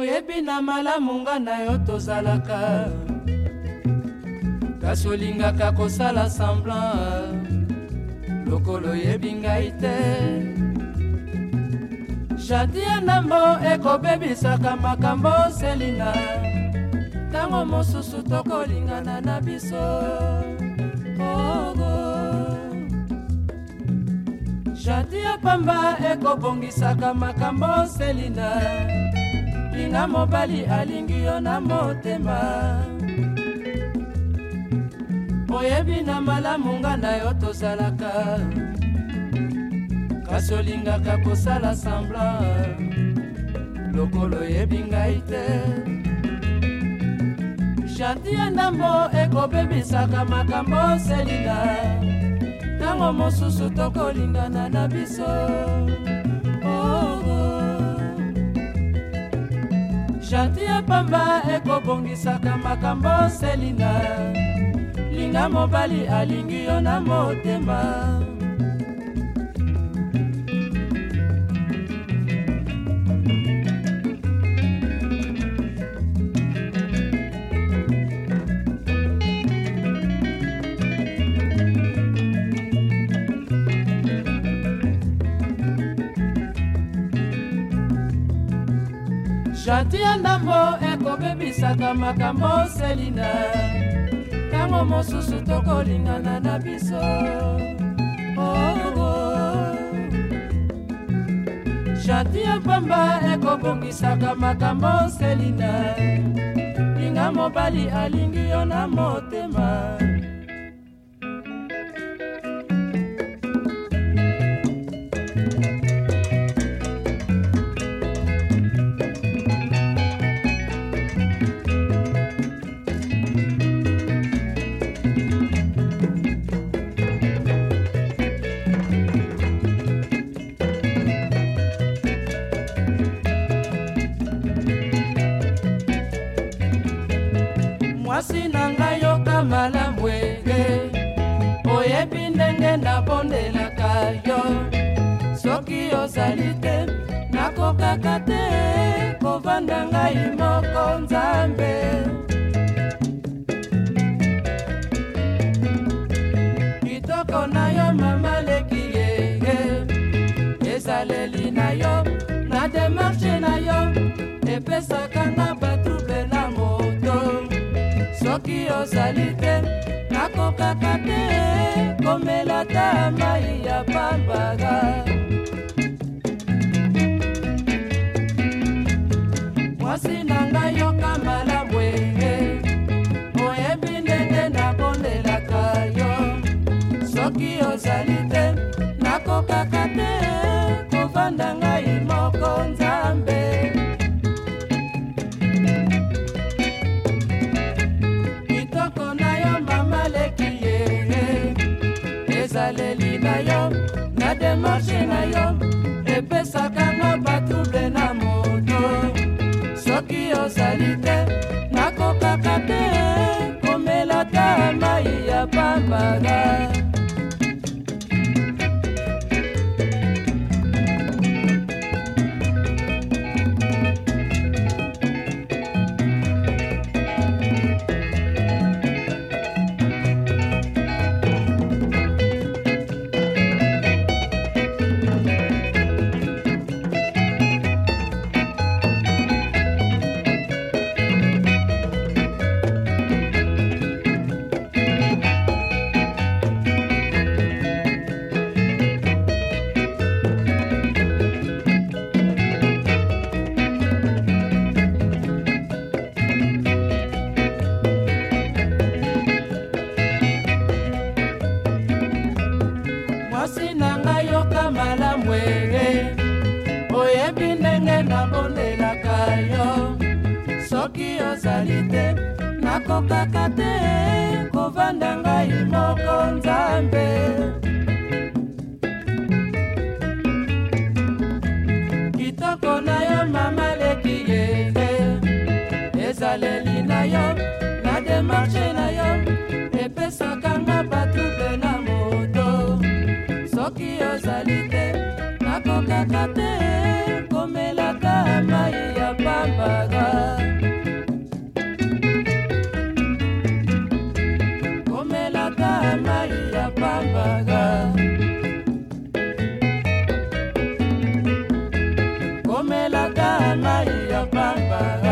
oyebi na malamu nga na yo tozalaka kasi olingaka kosala semblant lokolo oyebi ngai te jardin ya ndambo ekobebisaka makambo selina ntango mosusu tokolingana na biso ogo jardin ya pamba ekobongisaka makambo selina linga mobali alingi yo na motema oyebi na malamu nga na yo tozalaka kasi olingaka kosala semblan lokolo oyebi ngai te janti ya ndambo ekobebisaka makambo selinga ntango mosusu tokolingana na biso jantie pamba ekobongisaka makambo selinga linga mobali alingi yo na motema janti ya ndambo ekobebisaka makambo selina ntango mosusu tokolingana na biso oh, oh. janti ya pamba ekobongisaka makambo selina linga mobali alingi yo na motema mwasi na ngai yoka malamu ege oyebi ndenge nabondelaka yo soki ozali te nakokaka te kovanda ngai moko nzambe kitoko na yo mama leki yeye ezaleli na yo na demarshe na yo epesaka soki ozali te nakokaka te komela ta mai ya pambaga mwasi na ngai yoka malamu ee oyebi ndenge nabondelaka yo soki bizaleli na yo na demarshe na yo epesaka nga batrouble na moto soki ozali te nakokaka te komela ta mai ya pambara mosi na ngai yoka malamu ege oyebi ndenge nabondelaka yo soki ozali te nakokaka te kovanda ngai moko nzambe kitoko na yo mama leki yege ezaleli soki ozali te nakokaka te komelaka mai ya pambaka komelaka mai ya pambaka komelaka mai ya pambaka